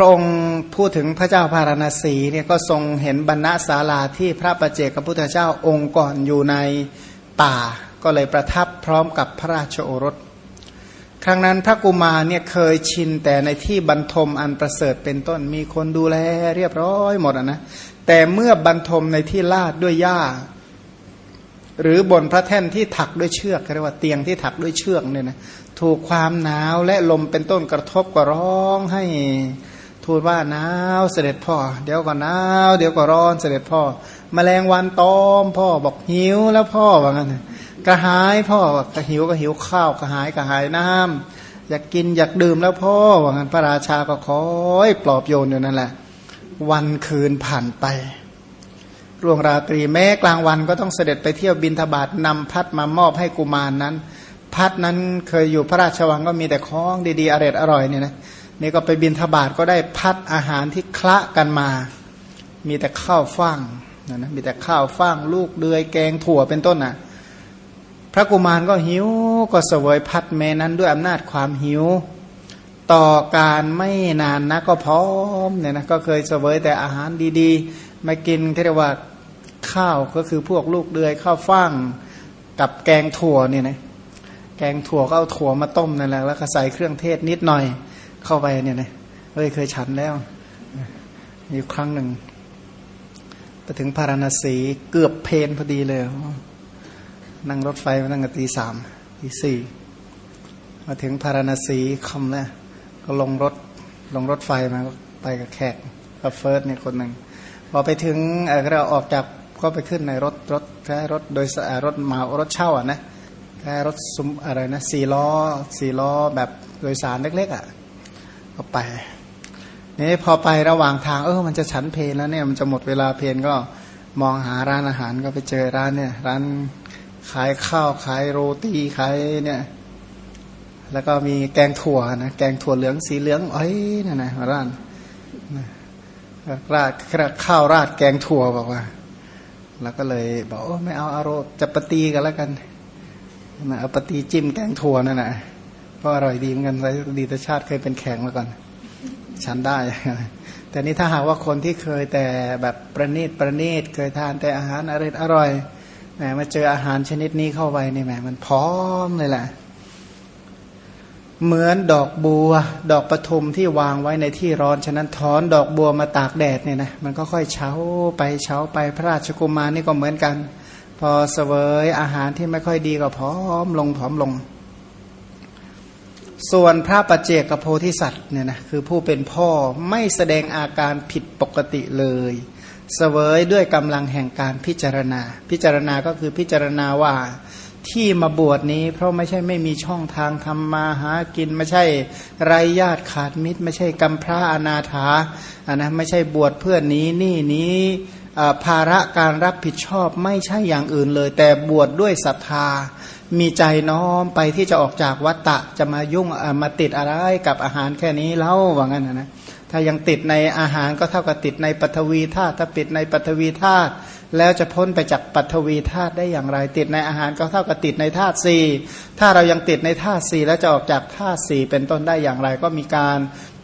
ระองค์พูดถึงพระเจ้าพาราณสีเนี่ยก็ทรงเห็นบรรณศาลาที่พระประเจกับพุทธเจ้าองค์ก่อนอยู่ในป่า ก็เลยประทับพร้อมกับพระราชโอรส ครั้งนั้นพระกุมารเนี่ยเคยชินแต่ในที่บรรทมอันประเสริฐเป็นต้นมีคนดูแลเรียบร้อยหมดนะแต่เมื่อบรรทมในที่ลาดด้วยหญ้า หรือบนพระแท่นที่ถักด้วยเชือกเรียกว่าเตียงที่ถักด้วยเชือกเนี่ยนะถูกความหนาวและลมเป็นต้นกระทบก็ร้องให้ ทูลว่าหนาวเสด็จพ่อ เดี๋ยวก็หนาวเดี๋ยวก็ร้อนเสด็จพ่อมแมลงวันตอมพ่อบอกหิวแล้วพ่อว่างั้นกระหายพ่อก็หิวก็หิวข้าวกระหายกระหายน้ำอยากกินอยากดื่มแล้วพ่อว่างั้นพระราชาก็คอยปลอบโยนอยู่นั่นแหละ วันคืนผ่านไปร่วงราตรีแม้กลางวันก็ต้องเสด็จไปเที่ยวบินทบาทนำพัดมามอบให้กุมารนนั้น พัดนั้นเคยอยู่พระราชวังก็มีแต่ของดีๆอร่อยอร่อยเนี่ยนะ นี่ก็ไปบินทบาทก็ได้พัดอาหารที่คละกันมา มีแต่ข้าวฟ่างนะนะมีแต่ข้าวฟ่างลูกเดือยแกงถั่วเป็นต้นน่ะ พระกุมารก็หิวก็เสวยพัดแม่นั้นด้วยอำนาจความหิว ต่อการไม่นานนะก็พร้อมเนี่ยนะก็เคยเสวยแต่อาหารดีๆ มากินเรียกว่าข้าวก็คือพวกลูกเดือยข้าวฟ่างกับแกงถั่วเนี่ยนะแกงถั่วก็เอาถั่วมาต้มนั่นแหละแล้วก็ใส่เครื่องเทศนิดหน่อย เข้าไปเนี่ยนะเฮ้ยเคยฉันแล้วมีครั้งหนึ่งไปถึงพาราณสีเกือบเพนพอดีเลย นั่งรถไฟมาตั้งแต่ตีสามตีสี่มาถึงพาราณสีคำนะก็ลงรถลงรถไฟมาก็ไปกับแขกกับเฟิร์สเนี่ยคนหนึ่งพอไปถึงเราออกจากก็ไปขึ้นในรถรถแค่รถโดยรถมารถเช่าอะนะแค่รถซุ้มอะไรนะสี่ล้อสี่ล้อแบบโดยสารเล็กๆอะ ก็ไปนี่พอไประหว่างทางเออมันจะฉันเพลแล้วเนี่ยมันจะหมดเวลาเพลก็มองหาร้านอาหารก็ไปเจอร้านเนี่ยร้านขายข้าวขายโรตีขายเนี่ยแล้วก็มีแกงถั่วนะแกงถั่วเหลืองสีเหลืองเอ้ยนั่นนะร้านราดข้าวราดแกงถั่วบอกว่า แล้วก็เลยบอกโอ้ไม่เอาอารมจะปฏิกันแล้วกันเอาปฏิจิ้มแกงถั่วนั่นแหละ ก็อร่อยดีเหมือนกันดีตชาติเคยเป็นแข็งมาก่อน ฉันได้ แต่นี่ถ้าหากว่าคนที่เคยแต่แบบประณีตประณีตเคยทานแต่อาหารอร่อยอร่อยแหมมาเจออาหารชนิดนี้เข้าไปนี่แหมมันพร้อมเลยแหละเหมือนดอกบัว ดอกปทุมที่วางไว้ในที่ร้อน ฉะนั้นถอนดอกบัวมาตากแดดเนี่ยนะมันก็ค่อยเช้าไปเช้าไปพระราชกุมารนี่ก็เหมือนกัน พอเสวยอาหารที่ไม่ค่อยดีก็พร้อมลงผอมลง ส่วนพระปัจเจกโพธิสัตว์เนี่ยนะคือผู้เป็นพ่อไม่แสดงอาการผิดปกติเลยเสวยด้วยกำลังแห่งการพิจารณา พิจารณาก็คือพิจารณาว่าที่มาบวชนี้ เพราะไม่ใช่ไม่มีช่องทางทำมาหากินไม่ใช่ไรญาติขาดมิตร ไม่ใช่กำพร้าอนาถาอ่านะไม่ใช่บวชเพื่อนนี้นี่นี้ภาระการรับผิดชอบไม่ใช่อย่างอื่นเลย แต่บวชดด้วยศรัทธา มีใจน้อมไปที่จะออกจากวัตตะจะมายุ่งมาติดอะไรกับอาหารแค่นี้เล่าว่างั้นนะถ้ายังติดในอาหารก็เท่ากับติดในปฐวีธาตุถ้าติดในปฐวีธาตุแล้วจะพ้นไปจากปฐวีธาตุได้อย่างไร ติดในอาหารก็เท่ากับติดในธาตุสี่ถ้าเรายังติดในธาตุสี่แล้วจะออกจากธาตุสี่เป็นต้นได้อย่างไร ก็มีการ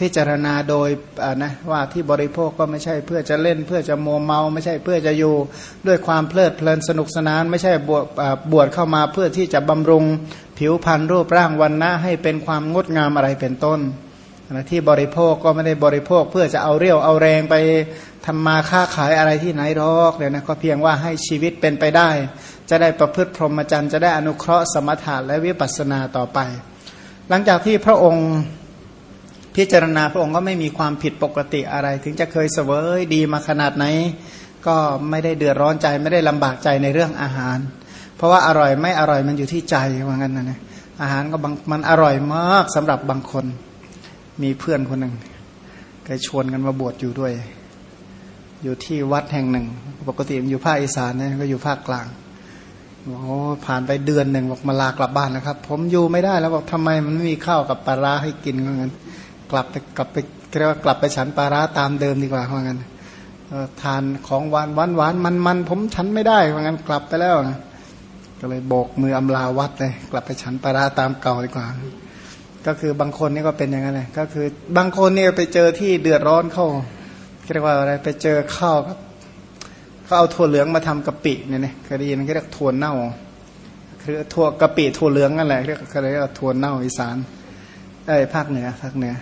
พิจารณาโดยนะว่าที่บริโภคก็ไม่ใช่เพื่อจะเล่น เพื่อจะโมเมา ไม่ใช่เพื่อจะอยู่ ด้วยความเพลิดเพลินสนุกสนาน ไม่ใช่บวชบวชเข้ามาเพื่อที่จะบำรุงผิวพรรณรูปร่างวันนะให้เป็นความงดงามอะไรเป็นต้นนะที่บริโภคก็ไม่ได้บริโภคเพื่อจะเอาเรี่ยวเอาแรงไปทำมาค้าขายอะไรที่ไหนหรอกเลยนะก็เพียงว่าให้ชีวิตเป็นไปได้ จะได้ประพฤติพรหมจรรย์จะได้อนุเคราะห์สมถะและวิปัสสนาต่อไป หลังจากที่พระองค์ พิจารณาพระองค์ก็ไม่มีความผิดปกติอะไร ถึงจะเคยเสวยดีมาขนาดไหน ก็ไม่ได้เดือดร้อนใจไม่ได้ลำบากใจในเรื่องอาหาร เพราะว่าอร่อยไม่อร่อยมันอยู่ที่ใจว่างั้นนะนะอาหารก็บางมันอร่อยมากสำหรับบางคน มีเพื่อนคนหนึ่งเคยชวนกันมาบวชอยู่ด้วย อยู่ที่วัดแห่งหนึ่ง ปกติมันอยู่ภาคอีสานเนี่ยก็อยู่ภาคกลางโอ้ผ่านไปเดือนหนึ่งบอกมาลากลับบ้านนะครับ ผมอยู่ไม่ได้แล้วบอกทำไมมันไม่มีข้าวกับปลาร้าให้กินงั้นก กลับไปกลับไปเรียกว่ากลับไปฉันปลาร้าตามเดิมดีกว่าเพราะงั้นทานของหวานหวานหวานมันมันผมฉันไม่ได้เพราะงั้นกลับไปแล้วนะก็เลยโบกมืออำลาวัดเลยกลับไปฉันปลาร้าตามเก่าดีกว่า ก็คือบางคนนี่ก็เป็นอย่างนั้นเลยก็คือบางคนเนี่ยไปเจอที่เดือดร้อนเข้าเรียกว่าอะไรไปเจอข้าวเขาเอาถั่วเหลืองมาทำกะปิเนี่ยนะเคยได้ยินเขาเรียกถั่วเน่าคือถั่วกะปิถั่วเหลืองนั่นแหละเรียกเขาเรียกว่าถั่วเน่าอีสานไอ้ภาคเหนือภาคเหนือ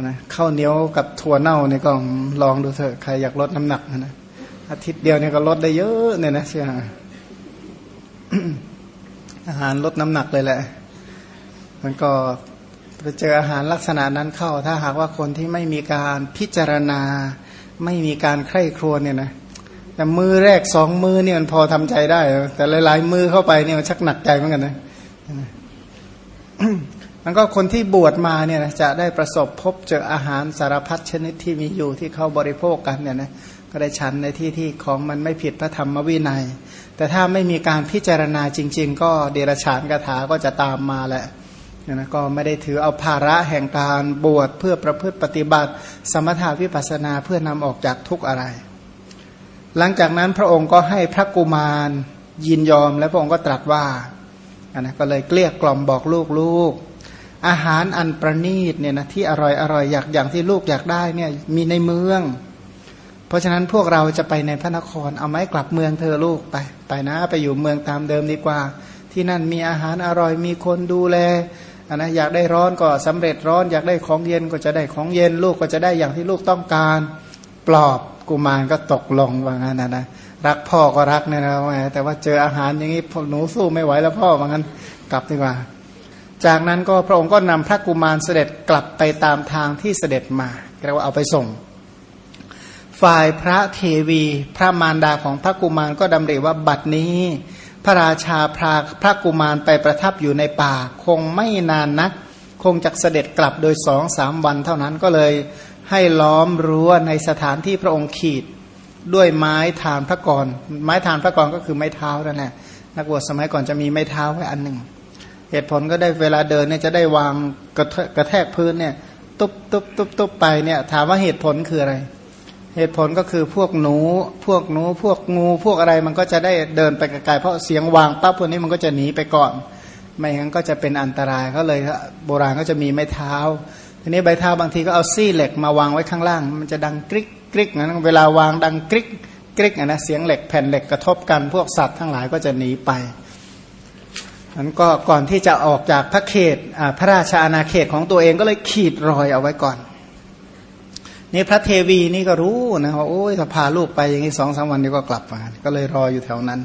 นะข้าวเหนียวกับถั่วเน่าเนี่ยก็ลองดูเถอะใครอยากลดน้ำหนักนะอาทิตย์เดียวเนี่ยก็ลดได้เยอะเนี่ยนะเชื่ออาหารลดน้ำหนักเลยแหละ มันก็ไปเจออาหารลักษณะนั้นเข้า ถ้าหากว่าคนที่ไม่มีการพิจารณา ไม่มีการใคร่ครวญเนี่ยนะแต่มือแรกสองมือเนี่ยมันพอทำใจได้ แต่หลายๆมือเข้าไปเนี่ยมันชักหนักใจเหมือนกันนะ มันก็คนที่บวชมาเนี่ยนะจะได้ประสบพบเจออาหารสารพัดชนิดที่มีอยู่ที่เขาบริโภคกันเนี่ยนะก็ได้ชันในที่ที่ของมันไม่ผิดพระธรรมวินัย แต่ถ้าไม่มีการพิจารณาจริง ๆ ก็เดรฉานคาถาก็จะตามมาแหละนะก็ไม่ได้ถือเอาภาระแห่งการบวชเพื่อประพฤติปฏิบัติ สมถาวิปัสนาเพื่อนำออกจากทุกอะไร หลังจากนั้นพระองค์ก็ให้พระกุมารยินยอมและพระองค์ก็ตรัสว่านะก็เลยเกลี้ยกล่อมบอกลูกลูก อาหารอันประณีตเนี่ยนะที่อร่อยอร่อยอยากอย่างที่ลูกอยากได้เนี่ยมีในเมือง เพราะฉะนั้นพวกเราจะไปในพระนครเอาไม้กลับเมืองเธอลูกไป ไปนะไปอยู่เมืองตามเดิมดีกว่า ที่นั่นมีอาหารอร่อยมีคนดูแลนะอยากได้ร้อนก็สำเร็จร้อนอยากได้ของเย็นก็จะได้ของเย็นลูกก็จะได้อย่างที่ลูกต้องการ ปลอบกุมารก็ตกลงว่างั้นนะนะรักพ่อก็รักเนี่ยนะแต่ว่าเจออาหารอย่างนี้หนูสู้ไม่ไหวแล้วพ่อว่างั้นกลับดีกว่า จากนั้นก็พระองค์ก็นำพระกุมารเสด็จกลับไปตามทางที่เสด็จมาเรียกว่าเอาไปส่ง ฝ่ายพระเทวีพระมารดาของพระกุมารก็ดำริว่าบัดนี้ พระราชาพาพระกุมารไปประทับอยู่ในป่า คงไม่นานนัก คงจะเสด็จกลับโดยสองสามวันเท่านั้นก็เลยให้ล้อมรั้วในสถานที่พระองค์ขีดด้วยไม้ฐานพระกรไม้ฐานพระกรก็คือไม้เท้านั่นแหละนักบวชสมัยก่อนจะมีไม้เท้าไว้อันหนึ่ง เหตุผลก็ได้เวลาเดินเนี่ยจะได้วางกระกระแทกพื้นเนี่ย ตุบตุบตุบตุบไปเนี่ย ถามว่าเหตุผลคืออะไร เหตุผลก็คือพวกหนู พวกหนู พวกงู พวกอะไรมันก็จะได้เดินไปไกลๆเพราะเสียงวางปั๊บพวกนี้มันก็จะหนีไปก่อน ไม่งั้นก็จะเป็นอันตรายเขาเลยโบราณก็จะมีไม้เท้าทีนี้ใบเท้าบางทีก็เอาซี่เหล็กมาวางไว้ข้างล่าง มันจะดังกริ๊กกริ๊กนั้นเวลาวางดังกริ๊กกริ๊กนะเสียงเหล็กแผ่นเหล็กกระทบกันพวกสัตว์ทั้งหลายก็จะหนีไป นั้นก็ก่อนที่จะออกจากพระเขตพระราชาอาณาเขตของตัวเองก็เลยขีดรอยเอาไว้ก่อน นี่พระเทวีนี่ก็รู้นะว่าโอ้ยถ้าพาลูกไปอย่างนี้สองสามวันนี้ก็กลับมา ก็เลยรออยู่แถวนั้น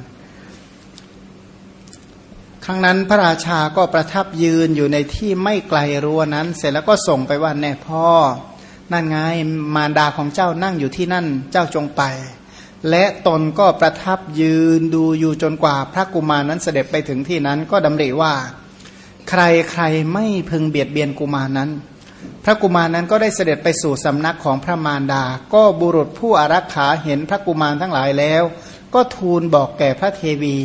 ครั้งนั้นพระราชาก็ประทับยืนอยู่ในที่ไม่ไกลรั้วนั้น เสร็จแล้วก็ส่งไปว่าแน่พ่อ นั่นไงมารดาของเจ้านั่งอยู่ที่นั่น เจ้าจงไป และตนก็ประทับยืนดูอยู่จนกว่าพระกุมารนั้นเสด็จไปถึงที่นั้นก็ดำริว่า ใครใครไม่พึงเบียดเบียนกุมารนั้น พระกุมารนั้นก็ได้เสด็จไปสู่สำนักของพระมารดา ก็บุรุษผู้อารักขาเห็นพระกุมารทั้งหลายแล้ว ก็ทูลบอกแก่พระเทวี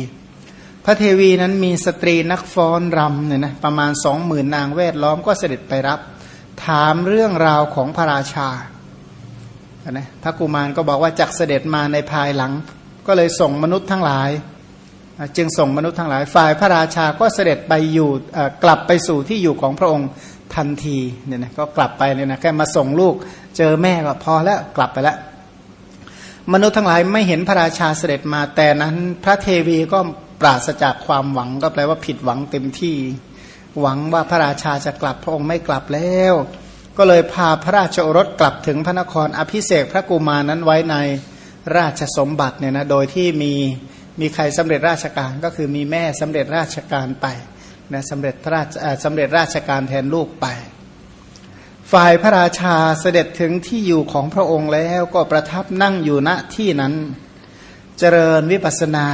พระเทวีนั้นมีสตรีนักฟ้อนรำเนี่ยนะประมาณสองหมื่นนางแวดล้อมก็เสด็จไปรับ ถามเรื่องราวของพระราชา นะพระกุมารก็บอกว่าจักเสด็จมาในภายหลัง ก็เลยส่งมนุษย์ทั้งหลาย จึงส่งมนุษย์ทั้งหลาย ฝ่ายพระราชาก็เสด็จไปอยู่กลับไปสู่ที่อยู่ของพระองค์ทันทีเนี่ยนะก็กลับไปเนี่ยนะแค่มาส่งลูกเจอแม่ก็พอแล้วกลับไปแล้ว มนุษย์ทั้งหลายไม่เห็นพระราชาเสด็จมาแต่นั้นพระเทวีก็ปราศจากความหวังก็แปลว่าผิดหวังเต็มที่ หวังว่าพระราชาจะกลับพระองค์ไม่กลับแล้ว ก็เลยพาพระราชโอรสกลับถึงพระนครอภิเษกพระกุมารนั้นไว้ในราชสมบัติเนี่ยนะโดยที่มีมีใครสำเร็จราชการก็คือมีแม่สำเร็จราชการไปนะสำเร็จพระราชสำเร็จราชการแทนลูกไป ฝ่ายพระราชาเสด็จถึงที่อยู่ของพระองค์แล้วก็ประทับนั่งอยู่ณที่นั้น เจริญวิปัสนา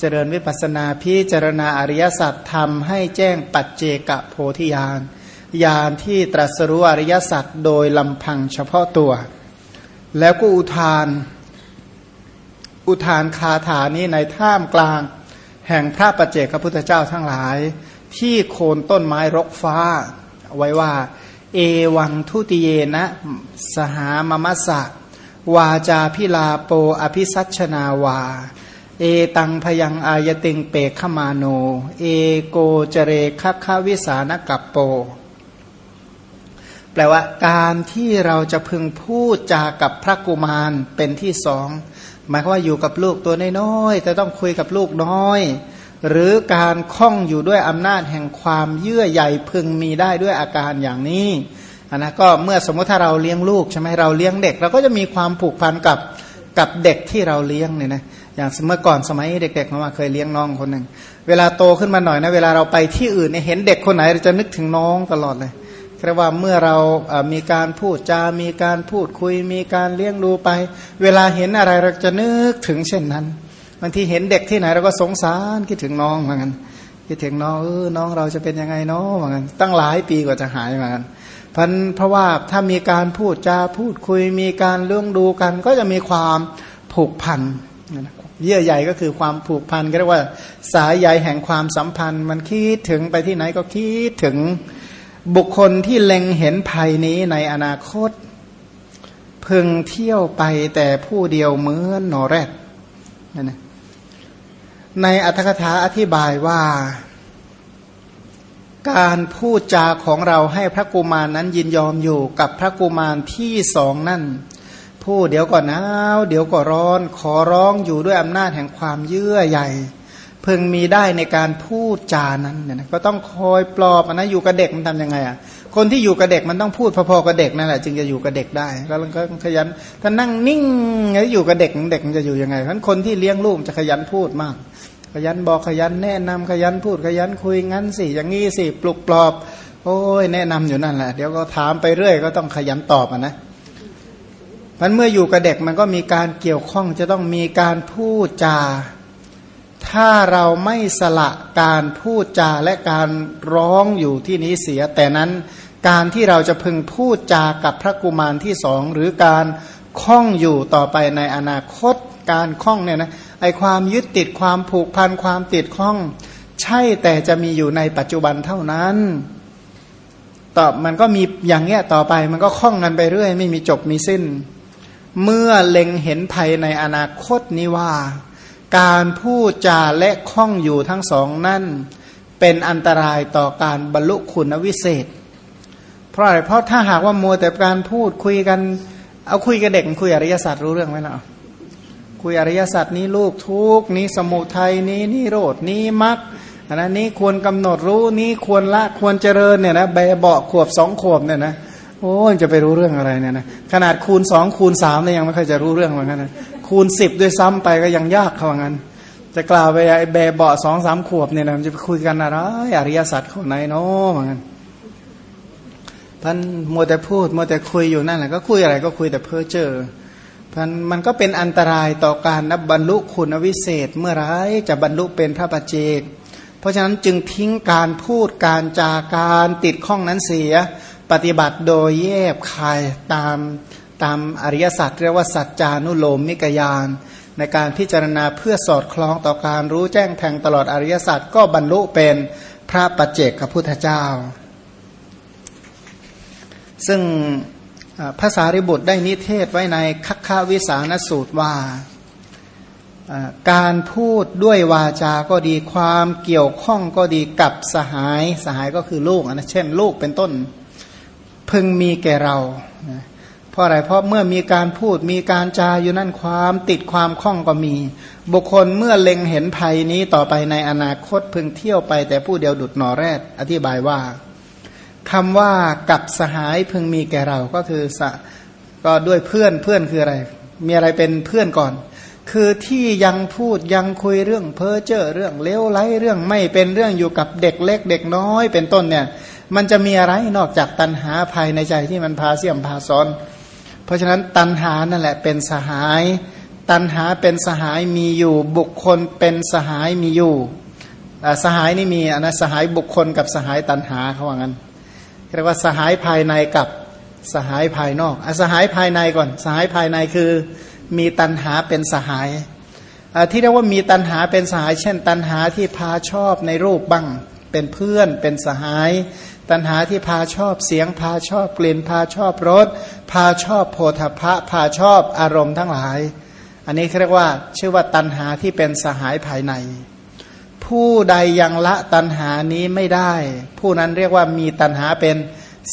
เจริญวิปัสนาพิจารณาอริยสัจทำให้แจ้งปัจเจกโพธิญาณ ญาณที่ตรัสรู้อริยสัจโดยลำพังเฉพาะตัว แล้วก็อุทาน อุทานคาถานี้ในท่ามกลาง แห่งพระประเจกพระพุทธเจ้าทั้งหลาย ที่โคนต้นไม้รกฟ้า ไว้ว่า เอวังทุติเยนะ สหามมัสสะ วาจาพิลาโปอภิสัชนาวาเอตังพยังอายติงเปกขมาโน เอโกเจเรคัควิสานกัปโป แปลว่าการที่เราจะพึงพูดจากับพระกุมารเป็นที่สอง หมายความว่าอยู่กับลูกตัวน้อยๆแต่ต้องคุยกับลูกน้อย หรือการคล้องอยู่ด้วยอำนาจแห่งความเยื่อใยพึงมีได้ด้วยอาการอย่างนี้นนะก็เมื่อสมมติถ้าเราเลี้ยงลูกใช่ไหมเราเลี้ยงเด็ก เราก็จะมีความผูกพันกับกับเด็กที่เราเลี้ยงเนี่ยนะอย่างเมื่อก่อนสมัยเด็กๆมาเคยเลี้ยงน้องคนหนึ่งเวลาโตขึ้นมาหน่อยนะเวลาเราไปที่อื่นเนี่ยเห็นเด็กคนไหนเราจะนึกถึงน้องตลอดเลย แปลว่าเมื่อเรามีการพูดจา มีการพูดคุย มีการเลี้ยงดูไป เวลาเห็นอะไรเราจะนึกถึงเช่นนั้นบางทีเห็นเด็กที่ไหนเราก็สงสารคิดถึงน้องเหมือนกันคิดถึงน้องเออน้องเราจะเป็นยังไงน้องเหมือนกันตั้งหลายปีกว่าจะหายเหมือนกันเพราะเพราะว่าถ้ามีการพูดจาพูดคุย มีการเรื่องดูกัน ก็จะมีความผูกพันเยื่อใยก็คือความผูกพันก็เรียกว่าสายใยแห่งความสัมพันธ์ มันคิดถึงไปที่ไหนก็คิดถึง บุคคลที่เล็งเห็นภัยนี้ในอนาคต พึงเที่ยวไปแต่ผู้เดียวเหมือนนอแรดนะในอัธกถาอธิบายว่า การพูดจาของเราให้พระกุมารนนั้นยินยอมอยู่กับพระกุมารที่สองนั่น ผู้เดี๋ยวก็หนาว เดี๋ยวก็ร้อน ขอร้องอยู่ด้วยอำนาจแห่งความเยื่อใหญ่ พึงมีได้ในการพูดจานั้นเนี่ยนะก็ต้องคอยปลอบนะอยู่กับเด็กมันทำยังไงอะคนที่อยู่กับเด็กมันต้องพูดพอๆกับเด็กนั่นแหละจึงจะอยู่กับเด็กได้ก็ก็ขยันถ้านั่งนิ่งแล้วอยู่กับเด็กเด็กมันจะอยู่ยังไงเพราะคนที่เลี้ยงลูกจะขยันพูดมาก ขยันบอกขยันแนะนำขยันพูดขยันคุยงั้นสิอย่างงี้สิปลุกปลอบ โอ้ยแนะนำอยู่นั่นแหละเดี๋ยวก็ถามไปเรื่อยก็ต้องขยันตอบอะนะมันเมื่ออยู่กับเด็กมันก็มีการเกี่ยวข้องจะต้องมีการพูดจา ถ้าเราไม่สละการพูดจาและการร้องอยู่ที่นี้เสีย แต่นั้นการที่เราจะพึงพูดจากับพระกุมารที่สองหรือการคล้องอยู่ต่อไปในอนาคตการคล้องเนี่ยนะไอความยึดติดความผูกพันความติดคล้อง ใช่แต่จะมีอยู่ในปัจจุบันเท่านั้นตอบมันก็มีอย่างเงี้ยต่อไปมันก็คล้องกันไปเรื่อย ไม่มีจบมีสิ้น เมื่อเล็งเห็นภัยในอนาคตนี้ว่า การพูดจาและคล้องอยู่ทั้งสองนั่น เป็นอันตรายต่อการบรรลุคุณวิเศษ เพราะอะไรเพราะถ้าหากว่ามัวแต่การพูดคุยกัน เอาคุยกับเด็กคุยอริยสัจรู้เรื่องไหมล่ะคุยอริยสัจนี้ลูกทุกนี้สมุทัยนี้นี่โรดนี้มักอันนั้นนี้ควรกำหนดรู้นี้ควรละควรเจริญเนี่ยนะแบเบาขวบสองขวบเนี่ยนะโอ้จะไปรู้เรื่องอะไรเนี่ยนะขนาดคูณสองคูณสามเนี่ยยังไม่เคยจะรู้เรื่องเหมือนกันนะ คูณสิบด้วยซ้ำไปก็ยังยากเขาว่างั้น จะกล่าวไปไอ้แบเบาสองสามขวบเนี่ยนะมันจะไปคุยกันอะไรอริยสัจข้อไหนเนาะเหมือนกันพันมัวแต่พูดมัวแต่คุยอยู่นั่นแหละก็คุยอะไรก็คุยแต่เพ้อเจ้อพันมันก็เป็นอันตรายต่อการนับบรรลุคุณวิเศษเมื่อไรจะบรรลุเป็นพระปัจเจก เพราะฉะนั้นจึงทิ้งการพูดการจาการติดข้องนั้นเสีย ปฏิบัติโดยแยบคายตาม ตามอริยสัจเรียกว่าสัจจานุโลมมิกยานในการพิจารณาเพื่อสอดคล้องต่อการรู้แจ้งแทงตลอดอริยสัจก็บรรลุเป็นพระปัจเจกพุทธเจ้า ซึ่งภาษาริบุตรได้นิเทศไว้ในคัคคาวิสานสูตรว่าการพูดด้วยวาจาก็ดีความเกี่ยวข้องก็ดีกับสหายสหายก็คือลูกนะเช่น ลูกเป็นต้น พึงมีแก่เรา เพราะอะไรเพราะเมื่อมีการพูดมีการจาอยู่นั่นความติดความคล่องก็มี บุคคลเมื่อเล็งเห็นภัยนี้ต่อไปในอนาคตพึงเที่ยวไปแต่ผู้เดียวดุดหนอแรดอธิบายว่าคำว่ากับสหายพึงมีแก่เราก็คือสะก็ด้วยเพื่อนเพื่อนคืออะไร มีอะไรเป็นเพื่อนก่อน คือที่ยังพูดยังคุยเรื่องเพ้อเจ้อเรื่องเลวไร้เรื่องไม่เป็นเรื่องอยู่กับเด็กเล็ก เด็กน้อยเป็นต้นเนี่ย มันจะมีอะไรนอกจากตัณหาภายในใจที่มันพาเสี่ยมพาซ้อน เพราะฉะนั้นตัณหานั่นแหละเป็นสหาย ตัณหาเป็นสหายมีอยู่ บุคคลเป็นสหายมีอยู่สหายนี่มีนะสหายบุคคลกับสหายตัณหาเขาว่างั้นเรียกว่าสหายภายในกับสหายภายนอกอสหายภายในก่อน สหายภายในคือมีตัณหาเป็นสหายที่เรียกว่ามีตัณหาเป็นสหาย เช่น ตัณหาที่พาชอบในรูปบ้าง เป็นเพื่อน เป็นสหาย ตัณหาที่พาชอบเสียงพาชอบกลิ่นพาชอบรสพาชอบโพธพะพาชอบอารมณ์ทั้งหลาย อันนี้เรียกว่าชื่อว่าตันหาที่เป็นสหายภายใน ผู้ใดยังละตันหานี้ไม่ได้ ผู้นั้นเรียกว่ามีตันหาเป็น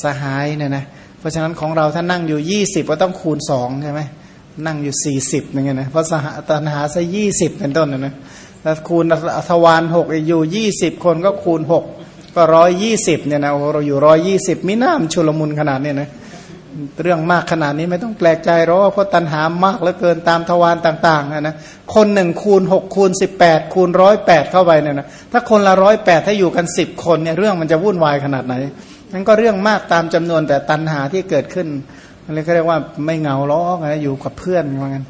สหายเนี่ยนะเพราะฉะนั้นของเราถ้านั่งอยู่ยี่สิบก็ต้องคูณสองใช่ไหมนั่งอยู่สี่สิบอย่างเงี้ยนะเพราะสหตันหาซะยี่สิบเป็นต้นนะนะ แล้วคูณทวารหกอยู่ยี่สิบคนก็คูณหกก็ร้อยยี่สิบเนี่ยนะโอ้เราอยู่ร้อยยี่สิบมิน้ำชุลมุนขนาดเนี้นะเรื่องมากขนาดนี้ไม่ต้องแปลกใจหรอกเพราะตันหามากเหลือเกินตามทวารต่างๆนะนะคนหนึ่งคูณหกคูณสิบแปดคูณร้อยแปดเข้าไปเนี่ยนะถ้าคนละร้อยแปดถ้าอยู่กันสิบคนเนี่ยเรื่องมันจะวุ่นวายขนาดไหนนั่นก็เรื่องมากตามจำนวนแต่ตันหาที่เกิดขึ้นอะไรก็เรียกว่าไม่เหงาล้อกนะอยู่กับเพื่อนว่างั้น